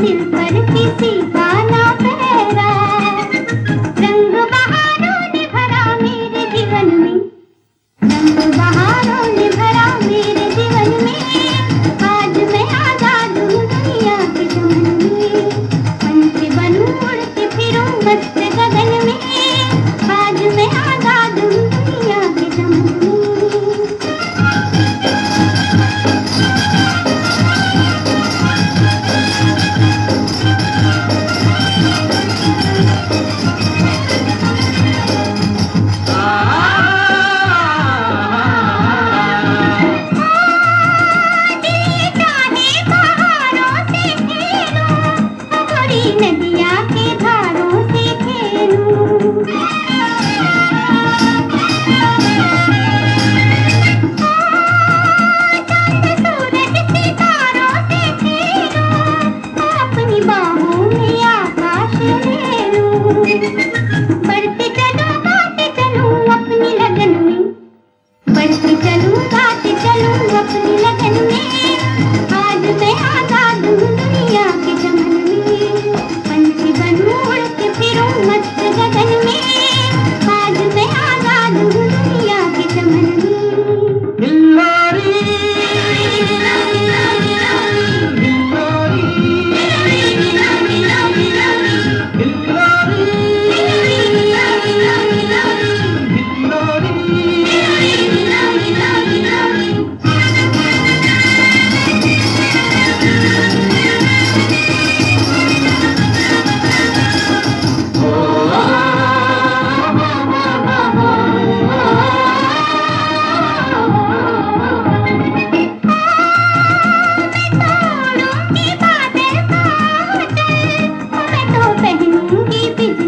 दुनिया के संग में